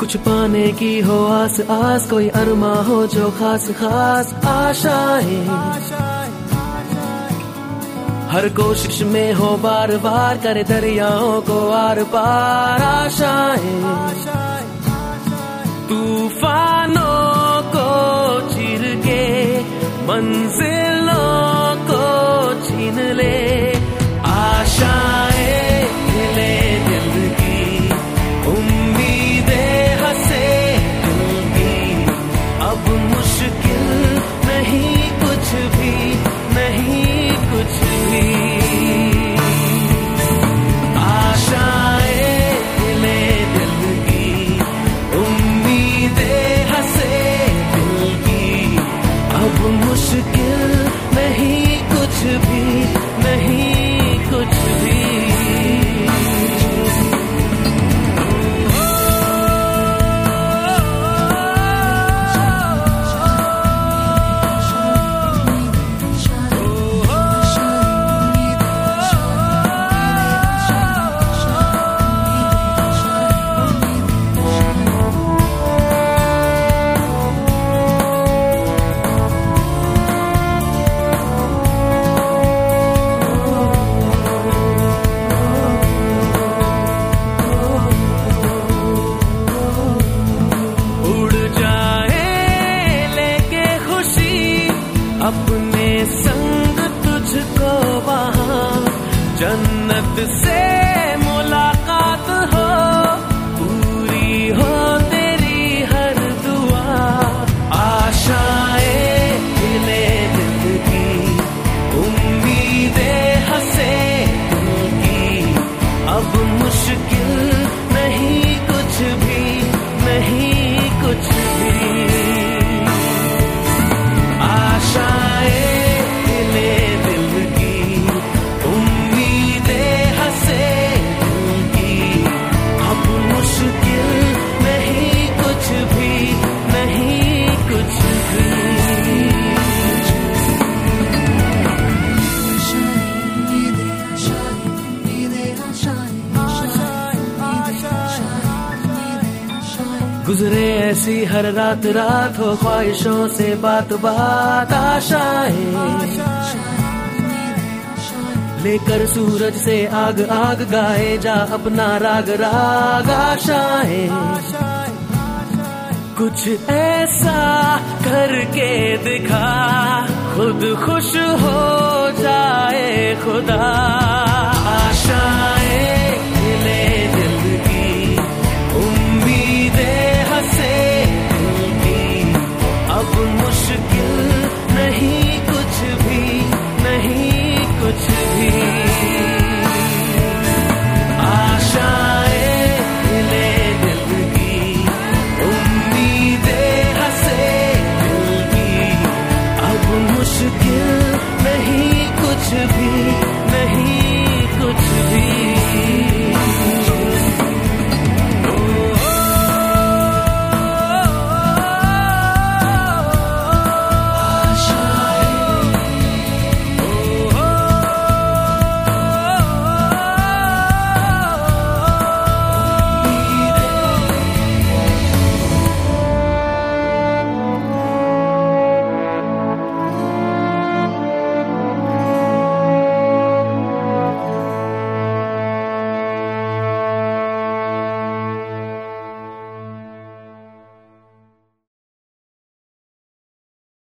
कुछ पाने की हो आस आस, कोई अरमा हो जो खास खास आशाएँ हर कोशिश में हो बार बार, करे दरियाओं को आर पार आशाएँ जन्नत से गुजरे ऐसी हर रात रात हो ख्वाहिशों से बात बात आशाएँ। लेकर सूरज से आग आग गाए, जा अपना राग राग आशाएँ। कुछ ऐसा करके दिखा, खुद खुश हो जाए खुदा।